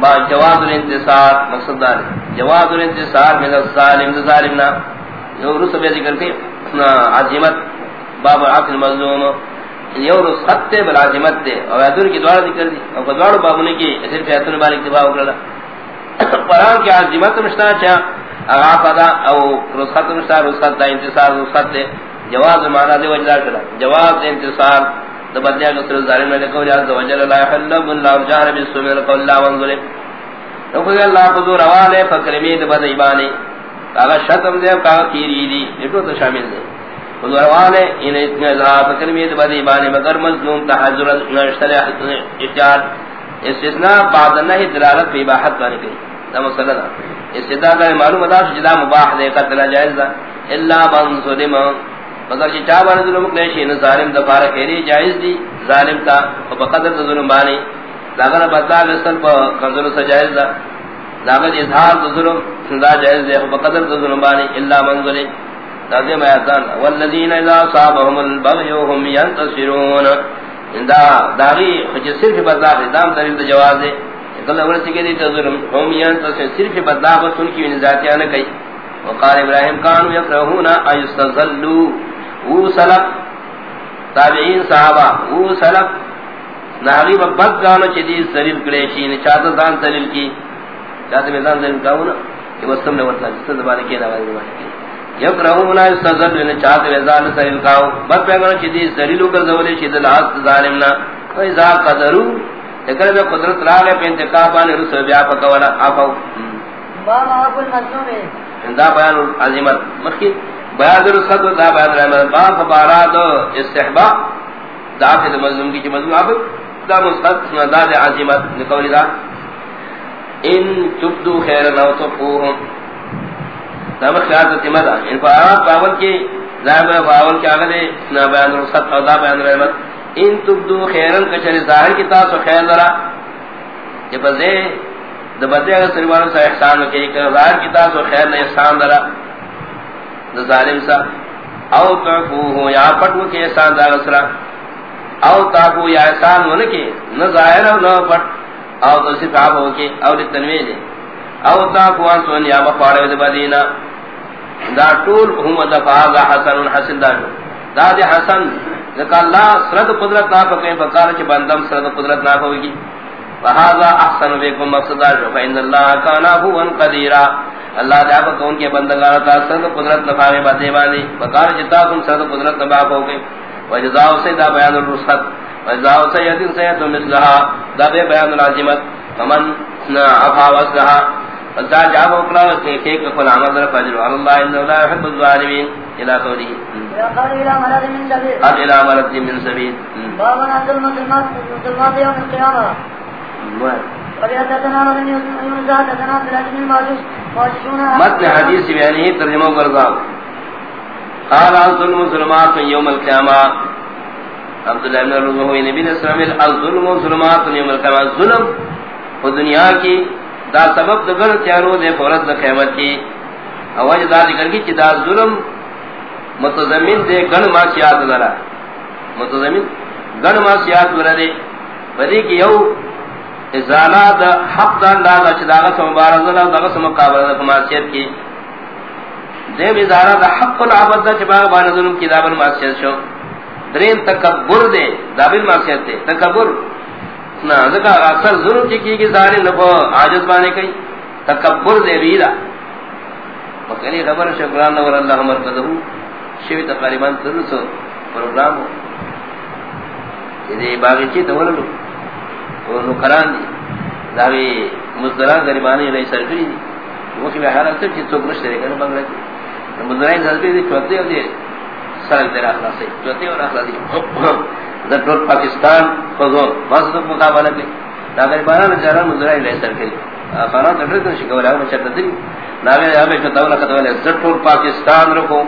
با جواز الانتصار مقصد دار. جواز الانتصار من الظالم ظالمنا. یو رسو بے ذکر کی عظیمت باب عقل مظلوم. یو رس خط بل عظیمت تے. اور ادھر کی دوار ذکر دی. اور دوار باب نے کی صرف ایتن بار اکتفا کرلا. قرآن کی عظیمت مشتا چا. اغافدا او رس خط مشتا رس خط دا انتصار رس خط تے. جواز معنی دے وجدہ کرلا. جواز انتصار تبدیا کہ سر ظالم نے کہا جاء وجل لا يحل الله جهر بالسوء قول لا وانظلم تو کہ اللہ حضور حوالے فکرمید بد ایمانی اگر شتم دے کا کیری دی. یہ تو شامل ہے حضور حوالے ان اتنا ذات فکرمید بد ایمانی مگر مظلوم تحذر نشترے احتیاط. استثناء بعد نہیں دلالت فی باحت بانی گئی دا مسئلہ دا استثناء کا معلوم ادا جدا مباح دے قتل جائز الا من ظلم. مگر جی چاہ بانے ظلم کلیشی ان ظالم دفار کہنی جائز دی، ظالم تا و بقدر ظلم بانی۔ لاغن بدلا لسل پا کنظر سا جائز دا۔ لاغن اظہار ظلم، دا جائز دی و بقدر ظلم بانی اللہ من ظلم۔ تازی میاتان والذین اذا صابهم البغیو هم ینتصرون۔ دا داغی خجی صرف بدلا دام دلیل دا جواز دے کل اول سکے دی ظلم هم ینتصرون۔ صرف بدلا بس ان کی ونزاتیاں نکئی وقال ابراہیم کانو یکرہون ایستظلو او سلف تابعین صحابہ او سلف ناغی با بد گانو چیدی سلیل کلیشی نے چاہتا دان سلیل کی. چاہتا میں دان سلیل کہوں نا کہ وستم نے ورطا جس سے زبانے کی نواز زبانے کی. یک رہو منا استظل نے چاہتا میں دان سلیل کہوں بد پیغانو چیدی سلیلو کر زولی چید الحاظ ظالمنا فیضا قدرو اگر میں قدرت لاغے پہ انتقابان رسو بیا پکولا آفاو. بابا اپن مظلوم ہے. دا بیان عظیمت. مخی بیان در رسخت دا بیان رحمت باب فبارات استحباب دا فید مظلوم کی چی مظلوم آپ دا مستقت دا دا عظیمت، نکولی دا. ان چبدو خیر نو تقوهم دا مخیار تتیمت دا ان فارات باول کی ظاہر باول کی آگا دے نا بیان در رسخت دا بیان رحمت. ان تبدو خیرن کچھر ظاہر کی تاسو خیر درہ جب زی دبتے اگر سریوانو سا احسان کی کہ ظاہر کی تاسو خیر نے احسان درہ دا ظالم سا او تعفوہو یا پٹو کے احسان دا غسرہ او تعفو، یا احسان ونکے نہ ظاہر او نہ پٹ او تو صرف آپ ہو کے او لتنوی دے او تعفو انسون یا مفاڑے دا بدینا دا طول ہم دفعہ دا حسن حسن دا دا دے حسن. لکہ اللہ سرد قدرت نافا کہیں فکار چی بندم سرد قدرت نافا ہوگی فہذا احسن بكم مقصدا فإن الله كان هو قديرا. اللہ تعالی کو ان کے بندگان کا سر قدرت نفاوے باتیں باندھی۔ بقار جتا تم سر قدرت نبا ہو گئے وجزاء سے دا بیان الرسخت۔ وجزاء سے یدن سے تو مثلها دا بے بیان العظمت۔ فمن عفا وصلها فذا جاب اوکلا کہ ایک کل عمل در فجر۔ اللہ ان لا يحب الظالمين الى قوله۔ قال الى مرض من سبيل بابا نزل مسلمات مسلمات يوم القيامه متن حدیث بیانی ترجمہ برزاو قال الظلم ظلمات یوم القیامہ۔ عبداللہ ابن رضوہوی نبی علیہ السلام الظلم ظلمات یوم القیامہ۔ ظلم و دنیا کی دا سبب دگر تیارو دے فورت دا قیمت کی۔ اواج دا ذکر کی چی دا ظلم متضمن دے گن ماسیات لرا۔ متضمن گن ماسیات لرا دے۔ بدی کی یو ازالہ دا حق دا اللہ دا چداغت و مبارزہ دا دغت و مقابلہ دا معصیت کی. دیم ازالہ دا حق العبد دا چباغ بان ظلم کی دابل معصیت شو. درین تکبر دے دابل معصیت دے. تکبر. نا ذکا اکثر ظلم چی کی کی ظالم نفو عاجز بانے کئی. تکبر دے بیدا مکنی خبر شکران نور اللہ مرکزہ شوی تقریبان ترسو پروگرام ہو یہ باغی چی تولو وہ نکران دی داوی مزدران غریبانی رئی سرکری دی وہ کہ حالت تک چیز چوک نشتے رہے گا بنگلہ دی مزدران سرکری دی چوتے ہو دی سرک دیر اخلاصی چوتے اور اخلاصی در ٹول پاکستان خوزون بس تو مقابلہ کی دا غریبانان چاران مزدران رئی سرکری خانان تٹر کن شکول ہے مچھر تدری ناوی آبے کتاولا کتاولا در ٹول پاکستان رکھو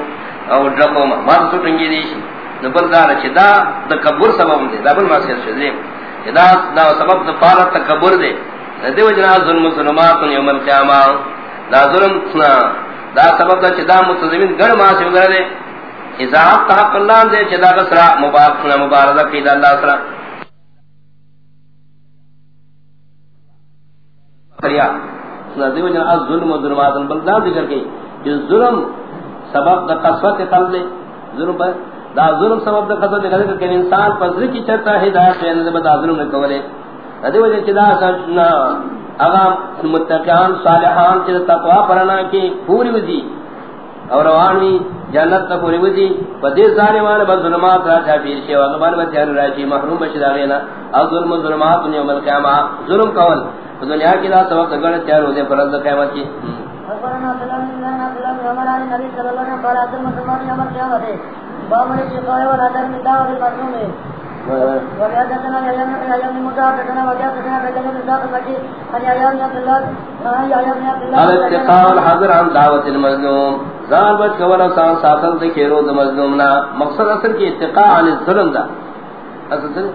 او ڈرکو مات سوٹنگی دیشی نبل دارا چی دا دا کبور سبب دی. دا بل ماسکر شدریم دا دا سبب دا پارا تکبر دے دا دے وجنا ظلم ظلماتن یوم القیامان دا ظلم سنا دا سبب دا چدا متظمین گر ماسی وگر دے ازا حق حق اللہ دے چدا غسرا مبارکنا مبارکا قید اللہ سرا سنا دے وجنا ظلم ظلماتن بل دا ذکر کے جو ظلم سبب دا قصوت قلب دے ظلم پر دا ظلم سبب دا قصوت قلب کہ انسان پر ذکی چرتا ہدایت ہے نظر دا ظلم نے کولے دیو جن چدا سنا اغا متقیان، صالحان چدا تقوی پرنا کی پوری وزی اور روانی جنت تک پوری وزی بدی ظالمان بد ظلمات را چا پیر شی وغبان بچان راجی محروم بشدا غینا او ظلم و ظلمات یوم القیامہ ظلم کول. دنیا کی دا سبب تگڑ تیار ہوتے فرض قیامت کی اخبرنا سلام اللہ علیہ وسلم عمر علی نبی صلی اللہ علیہ وسلم، قال عبد المسلمان یوم القیامت باب وحدثنا يحيى بن حدثنا رجل بن ذاق عن يحيى بن عبد الله عن يحيى بن عبد الله عن المظلوم۔ زال بچ سان ساتل دے مظلوم نا۔ مقصد اصل کی اتقاء عن الظلم دا۔ اصل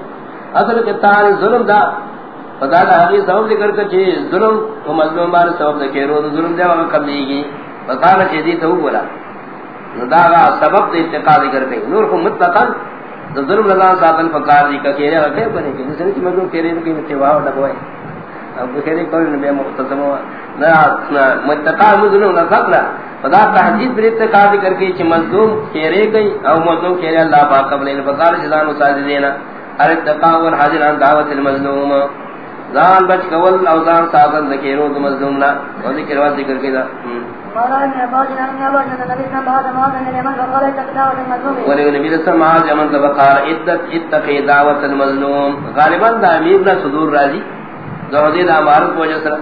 اصل کے ظلم دا۔ فدا دا سبب ذکر کر چی ظلم و مظلوم بار سبب دے کھیرو ظلم دے، وقت کر دیگی فقال چی دی تو بولا۔ دا سبب دے اتقاء ذکر کر نور کو مطلقا ظلم لگا ساتل فقار دی کا کہرے رکھے بنے کہ جس نے کہ مظلوم کہرے کہ اتباع ڈبوئے اب کہرے کوئی نبی مختصم ہوا نہ متقا مظلوم نہ سکلا خدا پر اتقاء ذکر کی کہ مظلوم کہرے گئی او مظلوم کہرے اللہ پاک قبل ان فقار شدان وساج دینا ارتقاء والحاضر عن دعوت المظلوم. زان بچ کول او زان ساتل ذکرو مظلوم نہ اور ذکر واز ذکر کئی کیدا ولی نبی صلی اللہ علیہ وسلم کا وقار عدت اتقی دعوت المظلوم غالبا دا امیر نہ صدور راضی زہدی دا عمارت کو جسر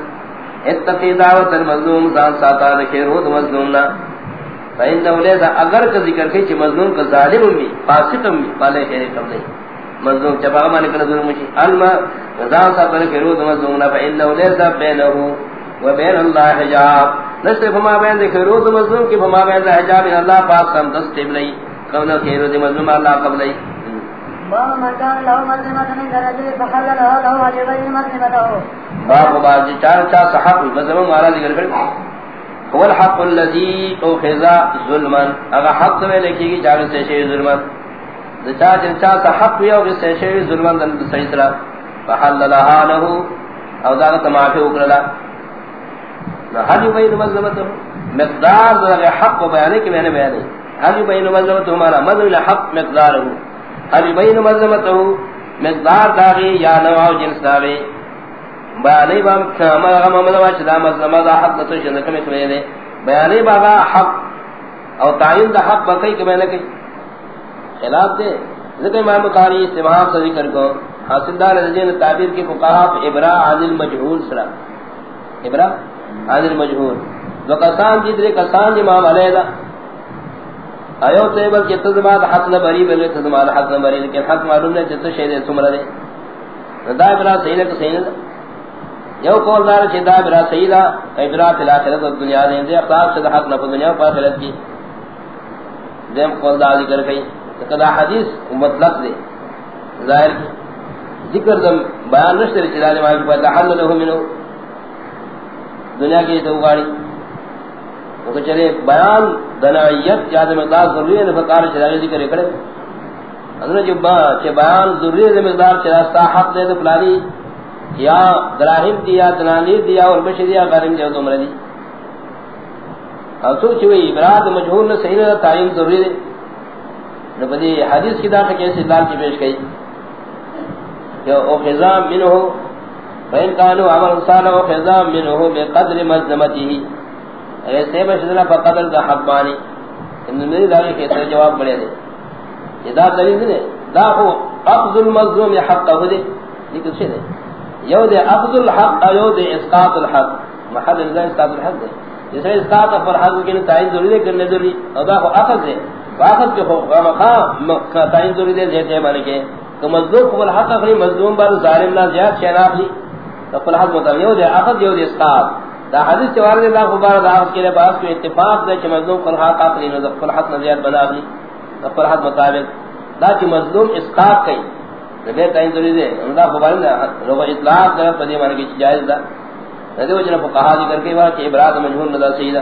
اتقی دعوت المظلوم زان ساتا رکھے رود مظلوم نہ فإنه لذا اگر کا ذکر کی چھ مظلوم کا ظالم بھی فاسق بھی پالے خیر کم نہیں مظلوم چپا مانے کنا ظلم چھ علم زان ساتا رکھے رود مظلوم نہ فإنه لذا بینه وبین اللہ حجاب نسل فما بین دے خیروز مظلوم کی فما بین دے حجاب ان اللہ پاس سم دست ابنی کونہ خیروز مظلوم اللہ قبلی باب مکان لہو مظلمت من درجی فحل لہو لہو عجبین مظلمتہو باب باب جی چار چار صحاب مظلوم مارا ذکر کر هو الحق الذي اخذ ظلما۔ اگر حق میں لکھی گی چار سے شی ظلما۔ دچا چا صحاب یو سے شی ظلما دن صحیح طرح۔ فحل لها له او ذا تمافی وکلا حل بین مظلمته مقدار ذرا حق و بیان کے میں نے بیان حل بین مظلمته ہمارا مظلم حق مقدار ہو حل بین مذمت مظلمته مقدار داغی یا نوع جنس داغی بیانی با ہمارا غم مظلمہ چدا مظلمہ دا حق تو شنہ کمی کمی دے بیانی با حق. او تعین دا حق بکی کہ میں نے کہی خلاف دے ذکر امام بخاری استمام سے ذکر کو حاصل دار رجین تعبیر کی فقہا ابراء عن المجهول سلام. ابراء حاضر مجہور دو کسان جدرے جی کسان امام علیہ ایو تیبل کی تزمات حق نبری بلوی تزمات حق نبری لیکن حق معلوم نے جتو شہد سمرہ دے دا ابرا صحیح لکھ صحیح لکھ یو قول دار چھے دا ابرا صحیح دا، ابرا فی الاخرت و دنیا دے دے اخلاق سے حق نفو دنیا و آخرت کی. دیم قول دا ذکر کئی. کدا حدیث مطلق دے، ظاہر کی. ذکر دم بیان نشتر چلالے ماں کی پتا حل لہو منو دنیا کی تو گاڑی وہ چلے، بیان دنائیت یاد مقدار ضروری ہے فقار چراغی ذکر کرے حضرت جو با کہ بیان ضروری ہے، مقدار چراستا حق دے تو فلانی۔ یا دراہم دیا دنانیر دیا اور بشر دیا غارم دیا تو مرضی اور سوچ ہوئی براد مجہور نے صحیح نہ تعلیم ضروری ہے۔ نبدی حدیث کی داخل کیسے دال کی پیش گئی۔ کہ او خزام منہ فإن كانوا عمل صالح وخزام منه بقدر مزمته ایسے بشدنا فقدر دا حبانی انہوں نے داغی کیسے جواب بڑے دے۔ یہ دا دلیل دے۔ دا ہو اقض المظلوم حق ہو دے۔ یہ کچھ دے۔ یو دے اقض الحق، یو دے اسقاط الحق۔ محل اللہ اسقاط الحق دے۔ جسے اسقاط پر حق کے تعین ضروری دے کرنے ضروری۔ اور دا ہو اخذ دے۔ واخذ کے ہو خواہ تعین ضروری دے دیتے مانے کے کہ مظلوم قبل حق اخری مظلوم بار ظالم لا زیاد شہناف لی۔ فقل حد مطلب یو دے اخذ یو دے اسقاط دا حدیث چوار دے اللہ خبار دا آخذ کے لیے باس کو اتفاق دے چھ مظلوم قل حق آخری نو فقل حد نزیاد بنا آخری فقل حد مطابق. دا چھ مظلوم اسقاط کئی نبیر تائین دوری دے دا خبار دے لوگ اطلاق دے پدی مانے کی جائز دا ندی وجنہ فقہا ذکر کے بار کہ ابراد مجہور ندا سیدہ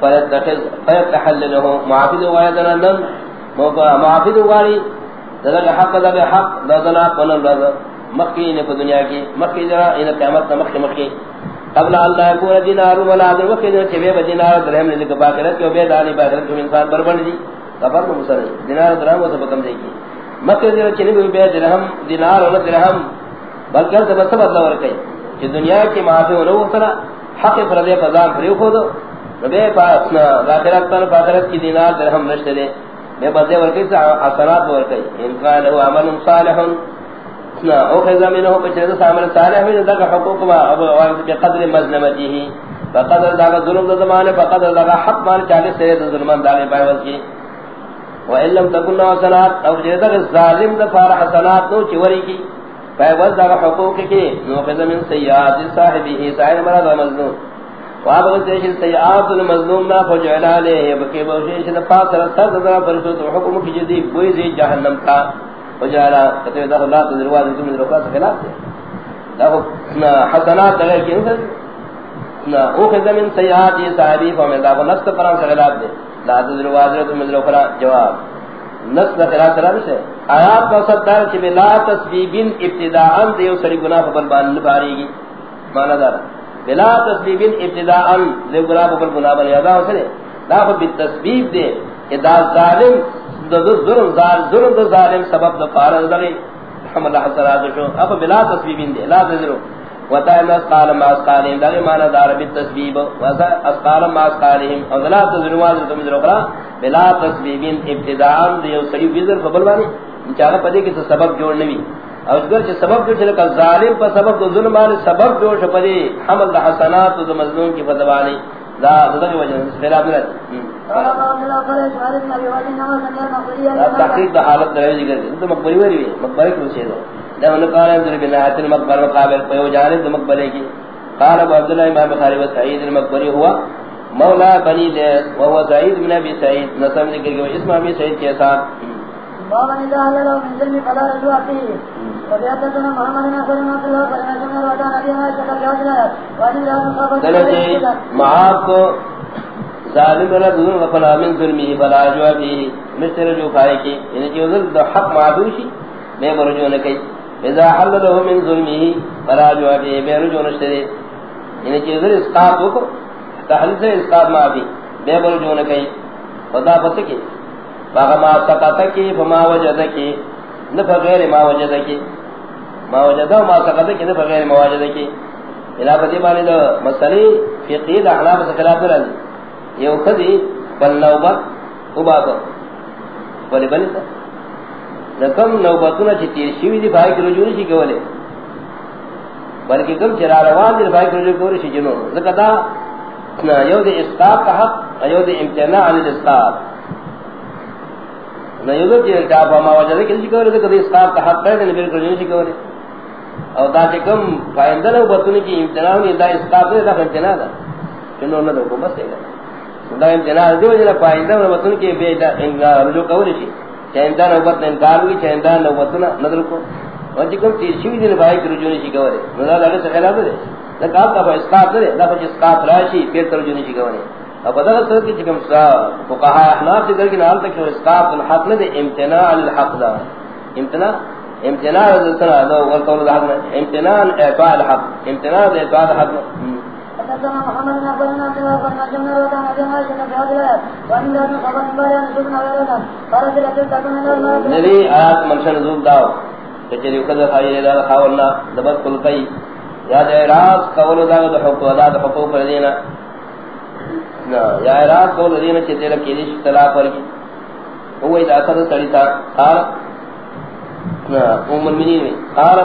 فلتحل لہو معافی دے وغاڑی دنا نم معافی دے دلگ حق دلگ حق دلگ حق دلگ مکی نے دنیا کی مکی ذرا ان قیامت مکی مکی قبل اللہ کو دینار ولا در وقت نے چے بے دینار درہم نے کہ باخرت کے بے دانی باخرت کے انسان پر دی خبر کو مسر دینار درہم وہ کم دے گی مکہ نے چنے بے درہم دینار اور درہم بلکہ سب سب بدل ور کہ دنیا کی معافی ہو لو حق پر دے قضا پھر کو دو بے پاس نہ باخرت پر باخرت کی دینار درہم نشتے دے۔ بے بدے ور کئی اثرات ور کئی ان کا لو عمل صالح نا، او خذا منه بچره سامر صالح من ذا حقوق ما، اب وارد ابو قدر مظلمته فقدر ذا ظلم ذا زمانه فقدر ذا حق مان 40 سے دا ظلمان دالے پایوس کی۔ وان لم تكن حسنات، او جدا ظالم ذا فار حسنات نو چوری کی۔ پایوس ذا حقوق کی، نو خذا من سیئات صاحبه صاحب مراد و مظلوم وابغ سیش سیئات المظلوم نا فجعل علیہ بکی بوشیش نفاس رسد ذا فرسوت حکم کی جدی بوئی زی جہنم کا وجالا کتے دا اللہ تو درواز تم دروا سے خلاف ہے دا حسنات دا کی انسان نا او کہ زمین سیئات یہ صحابی فہم دا نفس پر سے خلاف دے. لا درواز تم دروا جواب. نفس دا خلاف خلاف ہے آیات کا صدر کہ بلا تسبیبن ابتداء دیو سری گناہ پر بان باری گی معنی دار بلا تسبیبن ابتداء دیو گناہ پر گناہ بن یادا اسے لا بالتسبیب دے کہ دا ظالم ظلم ظالم ظلم ظالم سبب دو فارغ دغی۔ حمد حسرات شو۔ اب بلا تسبیبین دے، لا تذرو وتعالى قال ما قالهم دغی معنی دار بالتسبیب وذا اسقال ما قالهم او لا تذرو واذ تم ذرو کرا بلا تسبیبین ابتداء دیو سری وزر فبل وانی چارہ پدے کی سبب جوڑ نہیں اور اگر چ سبب جو چلے کل ظالم پر سبب دو ظلم سبب جو شپدی حمل دا حسنات تو مظلوم کی فضوانی دا دا وجہ خلاف نہ تحقیق دا حالت در ذکر کی تو مقبری وری مقبری کو سے دو دا ان قال در بنا اتن مقابل پیو جانب دو مقبرے کی. قال ابو عبد الله امام بخاری و سعید المقبری ہوا، مولا بنی لیس وهو سعید بن ابي سعید نسب ذکر کہ اسم ابي سعید کے ساتھ. بابا نے دا اللہ من ذل فلا رجوع فيه وبياتنا محمد بن عبد الله صلى الله عليه وسلم وعلى نبي ما شكر جوازنا وعلى الله معاذ کو ظالم رہ دون غفلا من ظلمی فلا رجوع فيه مستر جو کھائے کی۔ یعنی جو ظلم حق معدوشی میں مرجو نہ کئی اذا حل من ظلمه فلا رجوع فيه میں رجوع نہ یعنی جو ظلم اسقاط کو تحل سے اسقاط معافی میں مرجو نہ کئی خدا پتہ کی۔ باغ ما سقط کی، فما وجد کی۔ نہ بغیر ما وجد کی۔ ما وجد ما سقط کی نہ بغیر ما وجد کی۔ الہ پتی باندې د مسلې فقہی د احناف څخه خلاف راځي۔ یو خدی بل نوبت او باب ولې بل څه؟ رقم نوبتونه چې تیر شي دي بھائی کلو جوړ شي کوله بلکې کوم چې را روان دي بھائی کلو جوړ شي جنو زکه دا یو د اسقاط حق ایو د امتناع عن الاسقاط نہ یہ کہ دا ما وجہ کہ کسی کو کہ کبھی اسقاط کا حق ہے نہیں بالکل نہیں کسی او دا کہ کم فائدہ نہ کی امتناع نہیں، دا اسقاط ہے دا امتناع دا۔ کنو نہ کو بس ہے۔ دا امتناع جو جلا فائدہ نہ بتنے کی بے دا رجوع کوری شی جی۔ چاہندا نہ بت انکار بھی چاہندا نہ بتنا نظر کو۔ وجہ جی کم تیر شی دین بھائی رجوع نہیں جی کوری نہ دا سے خلاف ہے دا کا کا اسقاط ہے دا اسقاط راشی پھر ترجمہ نہیں کوری اب بدل سر کی چکم سا فقہا احناف سے در کے نال تک اسقاط الحق نے امتناع الحق دا امتناع؟ امتناع الذکر هذا هو قول الحق امتناع اعطاء الحق. امتناع اعطاء الحق نبی آیات منشن نزول داو. کچری قدر خواهی دا خواهلنا دبت کل کئی یا دے راز قول دا دا حقوق دا حقوق پر دینا یا اعراض کو لدینا چیتے لکی دیش طلاق ورکی. هو اذا اثر سڑیتا قال ام المنین میں، قال،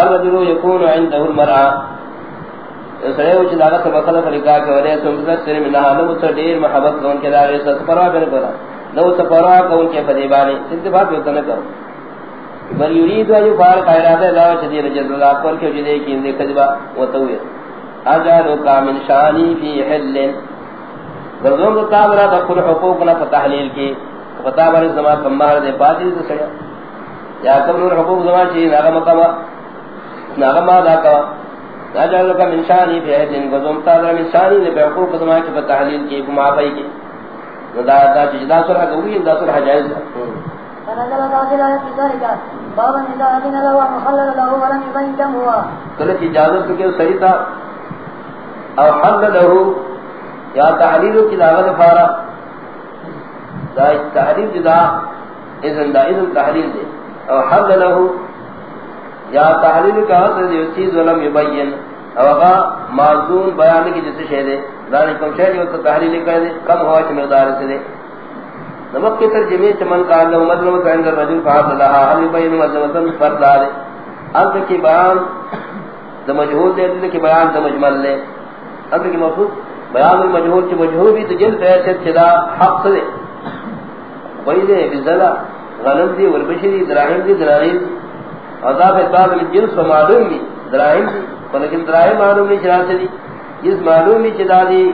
الرجل يكون عنده المرأة سڑے وچ داغت سبقل فرقا کے ولے سمسلت سر من نحا نو سڑیر محبت کون کے دارے داغے سپروا بن کرا نو سپروا کون کے فدیبانی انتفاق ہوتا نہ کرو. بل یرید ان یفارق ارادہ لا چدی رجل اللہ پر کے جدے کی اندے کذبا و تویر اجارو کا من شانی فی حل. گردوں کو تابرہ دخل حقوقنا فتحلیل کی فتابر زمان کمہر دے پاتی سے سڑیا یا کم نور حقوق زمان چیز ناغا مقامہ ناغا کوا۔ اجارو کا من شانی فی حل گردوں کو تابرہ من شانی دے حقوق زمان کی فتحلیل کی کمعافائی کی۔ دا دا چیز دا سرح کوئی دا سرح جائز دا فنزل داخل في ذلك بابا إذا أذن له ومحلل له ولم يبين كم هو قلت اجازت کے صحیح تھا۔ او حل له یا تحلیل کی دعوت فارا. دا تحلیل دا اذن دا اذن تحلیل دے. او حل له، یا تحلیل کا حصر دے، چیز ولم یبین. او اگا معذون بیان کی جس شے دے. دانی کم شے جو تحلیل کر دے، کم ہوا چھ مقدار سے دے. نمک کی ترجمے چمن کا اللہ مطلب کا اندر رجل فاضل لها حل یبین مذمتن فرد دے. اب کی بیان، دا مجہول دے دے کی بیان دا مجمل دے. اب کی مفہوم بیان المجہول چ مجہول بھی تو جن پیسے چدا حق سے وہی دے بزلا غنم دی والبشری دراہم دی، دراہم عذاب اطلاع من جنس و معلوم بھی، دراہم دی۔ لیکن دراہم معلوم نہیں چرا سے دی۔ جس معلوم بھی چدا دی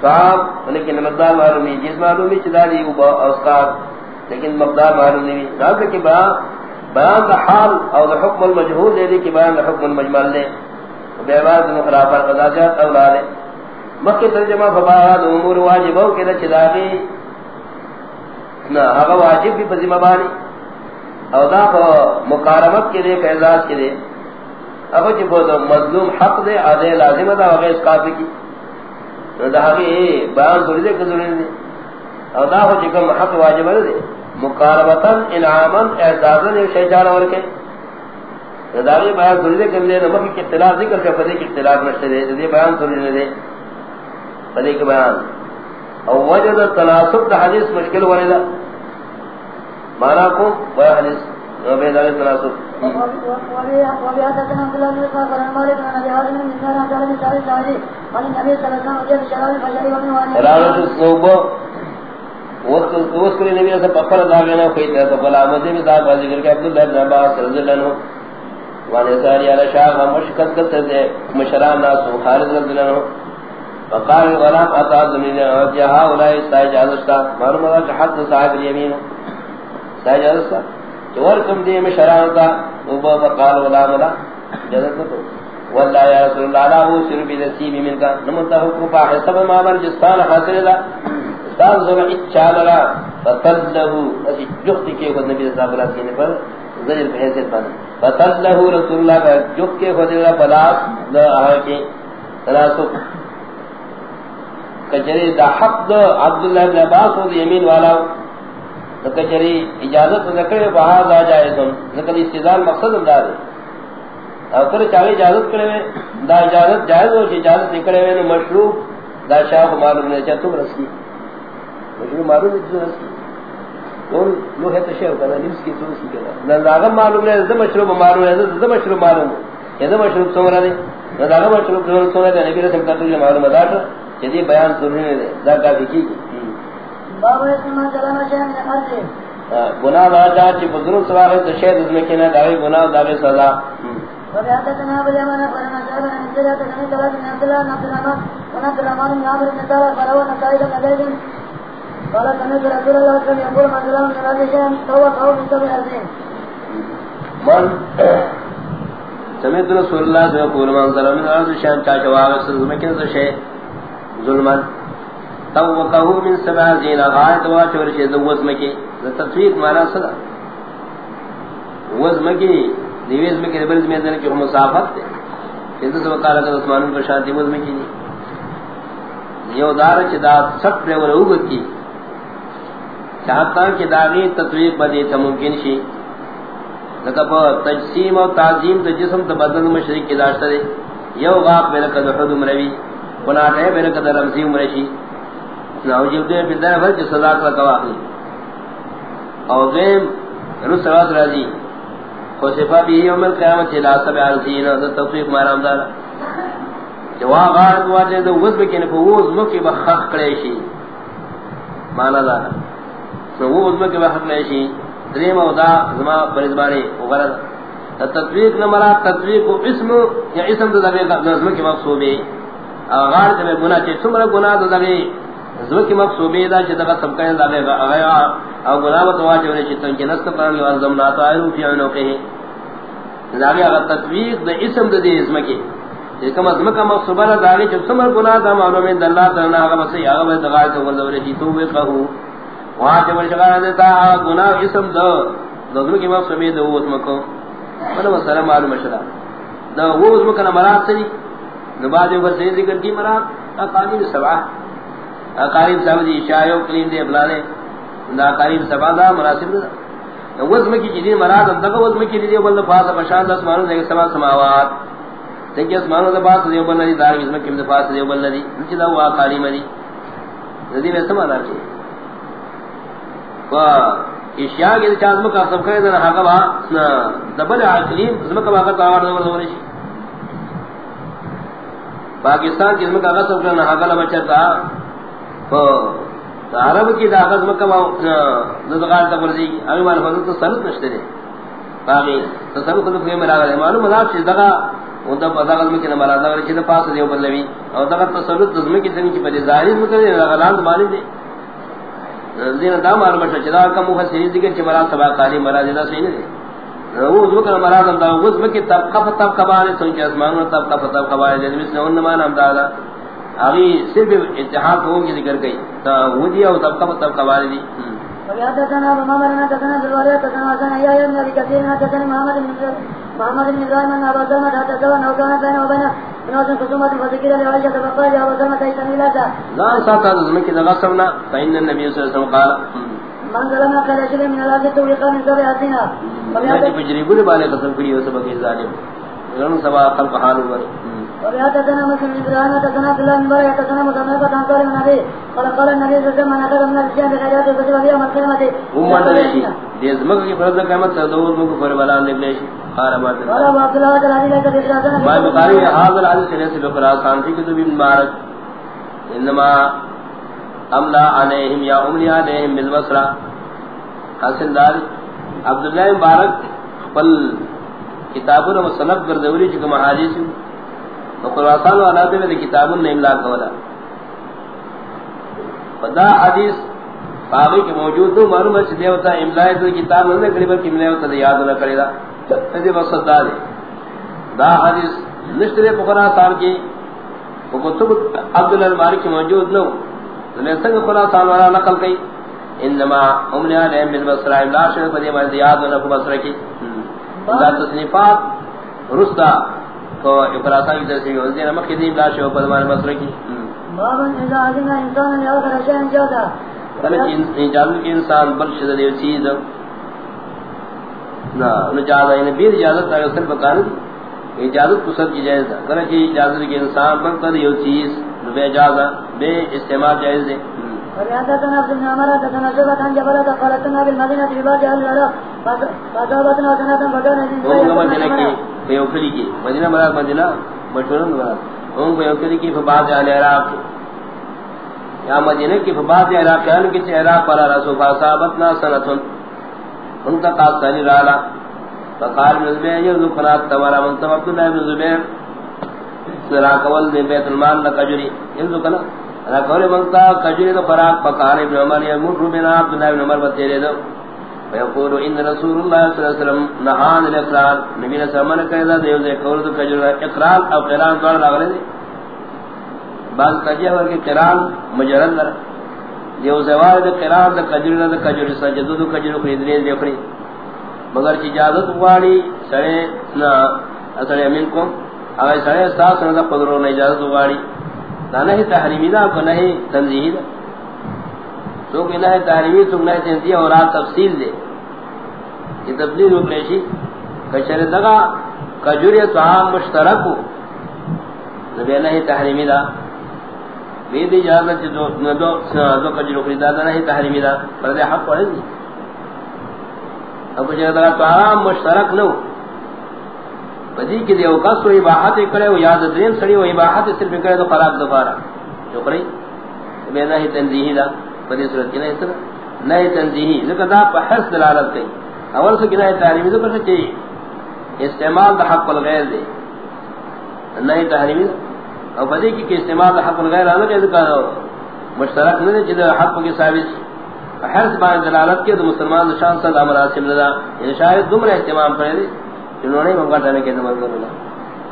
صاحب لیکن مقدار معلوم نہیں۔ جس معلوم بھی چدا دی، وہ اوسقات لیکن مقدار معلوم نہیں۔ راز کے بیان بیان کا حال اور حکم المجہول دے دی کہ بیان دا حکم المجمل دے۔ بے باز مخلاف القضاءات اولاد مکہ ترجمہ فباہد امور واجبوں کے لچ داغی نہ اگا واجب بھی بذمہ بانی او دا مقاربت کے لیے اعزاز کے لیے اب جب مظلوم حق دے ادے لازم دا وغیر اس کافی کی داغی بیان ضروری دے کہ ضروری دے او دا ہو جکم حق واجب دے مقاربتا انعاما اعزازا نے شیطان اور کے داغی بیان ضروری دے کہ نمک کی اختلاف ذکر کا پدے کی اختلاف نشتے دے دے بیان ضروری دے پدے کے بیان. او وجد تناسب دا حدیث مشکل وردا مانا کو؟ وہ حدیث. او بے دار تناسب. وبيعتنا عبد وقت وقت نبی سے پکڑ دا گنا کوئی تے تو بلا مدی میں دا ذکر کہ عبداللہ بن عباس رضی اللہ عنہ وانے ساری علی شاہ مشکل کرتے تھے مشران ناس خالد رضی اللہ عنہ فقال غلام عطا زمین جہا اولائی سائی جازشتا معلوم ہے حد صاحب الیمین سائی جازشتا چور کم دی مشران تا اوبا فقال غلام لا جازت تو واللہ یا رسول اللہ لا ہو سر بی نصیبی من کا نمتا حکم پا حسب مامر جستان حاصل دا۔ استان زمع اچھا لگا فتلہو اسی جخت کے خود نبی صلی اللہ علیہ وسلم پر زجر پہ حیثیت بنا۔ فتلہو رسول اللہ کا جخت کے خود اللہ پلاس دا آہا کی تناسب کچری دا حق دا عبداللہ بن عباس و دا یمین والا. دا کچری اجازت ذکر بہا دا جائے تم ذکر استدال مقصد دا دے. او کر چاہے اجازت کرے ہوئے، دا اجازت جائز ہو چی اجازت نکڑے ہوئے مشروع دا شاہ کو معلوم نہیں چاہتا تم رسی. مشروع معلوم نہیں تو رسی. کون لوگ ہے تشیع کرنا نیوز کی تو رسی کرنا نظاغم معلوم نہیں دا مشروع معلوم نہیں دا مشروع معلوم ہے دا مشروع سمرا دے. نظاغم مشروع سمرا دے، نبی رسم کرتے معلوم دا جدی بیان ضروری ہے دا کا کی باب اسما جلانا شان الارض گناہ راجا چ بزرگ سوال ہے تو شاید اس میں کہنا داوی گناہ داوی سزا وبيعتنا ابو اليمن فرنا سألنا من سجاة من ثلاث من عبد الله بن عبد الرحمن ونبي الرحمن بن عامر بن فلو أن قائد بن زيد قال سمعت رسول الله صلى الله عليه وسلم يقول ما سلام من هذا شيئا فهو قول من سبع عزيز من سمعت رسول الله صلى الله عليه وسلم من هذا شيئا چاچواغ سزمکن سے شیئ ظلمان توقعه من سبع زین غایت واچ ورشی دوز مکی. تطویق مانا صدا وز مکی دیویز مکی ربرز میدن کی مسافت دے کہتے سے وقالا کہ عثمانون کو شانتی وز مکی نہیں یو دار چی دا سٹ پر اور اوگت کی. چاہتا کہ داغی تطویق بدی تا ممکن شی لکہ پا تجسیم و تعظیم تا جسم تا بدن مشرک کی داشتا دے یو غاق میں بلکہ دحد مروی گناہ ہے میرے قدر رمزی مرشی نو جب دے بندر ہے جو سزا کا کواخی او دیم رس سواد راضی۔ خوشفا بھی عمر قیامت لا سب عرضین دا توفیق مارام دارا جواب غارت واجہ دا وزب کنے پا وہ ازمو کی بخخ مانا دارا نو وہ ازمو کی بخخ دریم او دا زما بردباری وغرد تطویق نمرا تطویق اسم یا اسم دا ذریعہ نظم کی مقصوبی غار تے گناہ چے سمر گناہ تو دغی زو کی مقصوبی دا چے دغا سب کہیں دغی غیا او گناہ تو واجب نے چتن کے نست پر یہ اعظم نا طائر فی انو کہ دغی اگر تطبیق دے اسم دے اسم کی یہ کما اسم کا مقصوبہ دا دغی چے سمر گناہ دا معلوم ہے اللہ تعالی اگر بس یا اگر دغا تو ول ورے تو وہ کہو وہاں تے ول جگہ دیتا گناہ اسم دو دو کی مقصوبی دو اسم کو بڑا مسئلہ معلوم شدا دا وہ اسم کا مراد سے نباد اوپر سے ذکر کی مراد اقارب سبا اقارب سبا دی شایو کلیم دے ابلانے دا اقارب سبا دا مناسب دا۔ وزم کی جدید مراد اندقا وزم کی جدید بلد فاسا پشان دا سمانو دے سبا سماوات۔ تنکی اسمانو دا باس دے بلد دی دار وزم کی فاس دے بلد دی نچی دا وہ اقارب دی۔ ندی میں سمانا چاہیے و اشیاء کے چاہت مکہ سب کرے دا حقا دبل عقلیم زمکہ باقا تاوار دور دور شی۔ پاکستان کی مکہ غصب کرنا حقل بچتا تو عرب کی داخل مکہ ددغال تبرزی اگر مال فضل تو سلط نشتے دے. باقی تصرف خلق فیم راگا دے. معلوم مذاب چیز دغا اونتا دغل مکی نمارا دغل چیز پاس دیو بلوی او دغل تصرف تزمکی تنی چی پدی ظاہری مکہ دے دغلان دمانی دے. دین دا معلوم بچتا چیز دغل کم مخصری ذکر چی مرا سبا قالی مرا دیدہ سینے دے وہ ذکر مراد اندہ غزب کی طبقہ طبقہ بانے سنچے اسمان طبقہ طبقہ بانے جیسے مثل انمان ہم دادا۔ آگی صرف اتحاد ہوں کی ذکر گئی۔ تا وہ دیا وہ طبقہ طبقہ بانے دی۔ ابو محمد بن حدثنا الوالد حدثنا حسن يا ابن ابي كثير حدثنا محمد بن محمد بن ابراهيم ان ابا سلمة حدثنا انه كان بينه وبين نوز خصومة فذكر لعائشة فقال يا ابا سلمة ايتني لا لا ساتا ذمك اذا غصبنا فان النبي صلى الله عليه وسلم قال من ظلم قال شيء من الله توقع من سبع میں بجری بولے والے قسم کری ہو سبق ظالم۔ لن سبا خلق حال ور ويحدثنا مسلم بن ابراهيم حدثنا عبد الله بن برية حدثنا مصنف عن قال من ابي قال قال النبي صلى الله عليه وسلم اخذ من الاسلام بخيرات وكتب بها مسلمة امت لشی دیز مگا کی فرض قیمت سے دور مگا پر بلا نبلی شی قال ما قال ابو عبد الله تعالى لك ذكر ما بقاری حاضر الحديث تھی کہ تو بھی مبارک۔ انما املا علیہم یا املی علیہم بالبصرہ۔ حاصل دار عبداللہ مبارک پل کتابوں و صنف گردوری چکم حاجی سے تو خراسان والا دے میں کتابوں نے املا کولا خدا حدیث باقی کے موجود تو معلوم ہے کہ ہوتا ہے املا تو کتاب نے قریب کہ املا ہوتا یاد نہ کرے گا تے مقصد دا ہے دا حدیث نشترے خراسان کی وہ کتب عبداللہ مبارک موجود نو نے سنگ خراسان والا نقل کی انما امنا لهم بالبصر لا شيء بدي ما زياد ولا بصر کی. ذات تصنیفات رستا کو افراطا کی تصنیف ہوتی ہے مکہ دی لا شيء بدی ما بصر کی. باب اذا اذن انسان يغفر شيئا جادا. بلکہ اجازت کی انسان بل شد دی چیز. نہ اجازت ہے نبی اجازت ہے اصل بکان اجازت کو سب کی جائز ہے۔ کہ اجازت کی انسان بل کر یہ چیز بے اجازت بے استعمال جائز ہے۔ وريادتنا عبد بن عمر حدثنا شعبة عن جبلة قالتنا بالمدينة في بعض أهل العراق فأصابتنا سنة فكان کی بیوکلی کی مدینہ مراد مدینہ مشہور مراد وہ بیوکلی کی فبعض اہل العراق یا مدینہ کی فبعض عراق ان کی عراق پر رسول فاصابتنا سنة ان کا قاص ثانی رالا. فقال ابن زبیر یرزو قنات تمارا منتم عبداللہ ابن زبیر. سراک ول بیت المال لکجری یرزو قنات انا کولے بنتا کجری تو فراق پکانے ابن عمر یا مر بنا عبد الله بن عمر بتیرے دو۔ ويقول ان رسول الله صلى الله عليه وسلم نهان الاقرار نبی نے سمن کہا دیو دے کول تو کجرا اقرار او قران دوڑ لگلے دی بعد کجے ہو کہ مجرد نہ دیو زوال دے قران دے کجرا دے کجر سجدو، دے کجر کو دے کھڑی مگر چ اجازت والی سڑے نہ اصل امین کو، اگر سڑے ساتھ نہ قدروں نے اجازت والی نہیں تحریمی دا کو نہیں تنزیہی دا تو کہ نہیں تحریمی تو نہیں تنزیہی اور آت تفصیل دے یہ تفصیل ہو پریشی کچھر دگا کجوری تو عام مشترک ہو نبی نہیں تحریمی دا بید اجازت دو دو دو کجرو خریدا دا نہیں تحریمی دا پردے حق پڑھیں گی اب کچھر دگا تو عام مشترک نو بدی کی دیو کا سو اباحت کرے وہ یاد دریم سڑی وہ اباحت صرف کرے تو خراب دوبارہ جو کرے بے نہ ہی تنزیہی دا بدی صورت کی نہ اس نہ ہی تنزیہی ذکر دا بحث دلالت کئی اول سے کہ نہ تحریمی تو کرنا چاہیے استعمال دا حق الغیر دے نہ ہی تحریمی دا اور بدی کی استعمال حق غیر انا کہ مشترک نہیں جد حق کی ثابت حرص با دلالت کے مسلمان شان صد امر حاصل نہ یہ شاید دمر اہتمام کرے جنہوں نے منگا ڈالنے کے نماز کرنا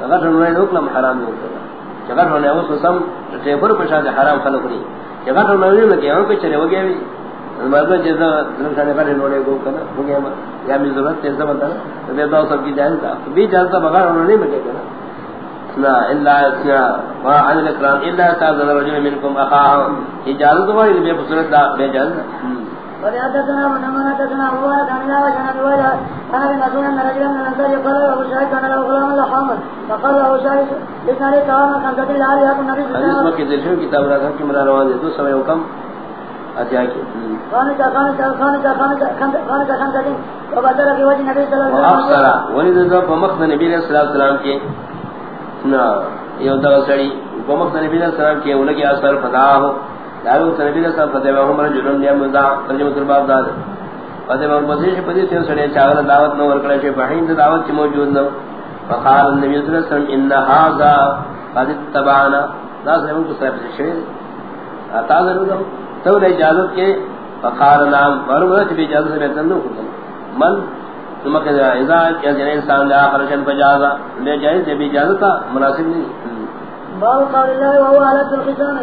اگر انہوں نے حکم حرام نہیں کرنا جگہ انہوں نے اس قسم ٹیبر پر شاد حرام خلق نہیں جگہ انہوں نے لگے ہوں پہ چلے ہو گئے بھی مطلب جیسا نقصان کر انہوں نے کو کرنا ہو گیا یا بھی ضرورت تیسا بتا نا تو بے دو سب کی جائز تھا بھی جائز تھا بغیر انہوں نے مجھے کرنا لا الا اسنا وعن الاكرام الا استاذن رجل منكم اخاه اجازت ہوا بے فصلت بے جائز ولحدثنا من من حدثنا هو عن الله وجنا بولا انا بمسؤول ان رجلا من الانصار يقول له شاهد كان له غلام له حامل فقال له شاهد لسنا لي طعام خمسة الله يا النبي صلى الله عليه وسلم دلشن کتاب رکھا کہ مرا روان دے تو سمے حکم اتیا کی۔ خانہ خانہ خانہ خانہ خانہ خانہ دین وبدر في وجه النبي صلى الله عليه وسلم۔ افسر ولید ذو مخ نبی علیہ الصلوۃ والسلام کے۔ نا یہ دا سڑی مخ نبی علیہ السلام کے انہیں اثر فدا ہو۔ دارو نبی علیہ السلام فتح عمر جنن نے مزا ترجمہ ترباب دار. فتح عمر مسیح پدی سے سڑے چاغل دعوت نو ورکڑے چھ بہین دعوت چ موجود نو. فقال النبي صلى الله عليه وسلم، ان هذا قد تبعنا ذا سے ان کو صاحب سے شے عطا ضرور تو نے اجازت کے، فقال نام اور وہ بھی اجازت سے بہتر نہ ہوتا من ثم کہ اذا کہ جن انسان لا خرجن فجازا لے جائز بھی اجازت مناسب نہیں. باب قول الله وهو على الختان